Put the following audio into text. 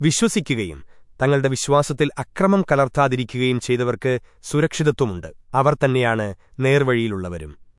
വിശ്വസിക്കുകയും തങ്ങളുടെ വിശ്വാസത്തിൽ അക്രമം കലർത്താതിരിക്കുകയും ചെയ്തവർക്ക് സുരക്ഷിതത്വമുണ്ട്. അവർ തന്നെയാണ് നേർവഴിയിലുള്ളവരും.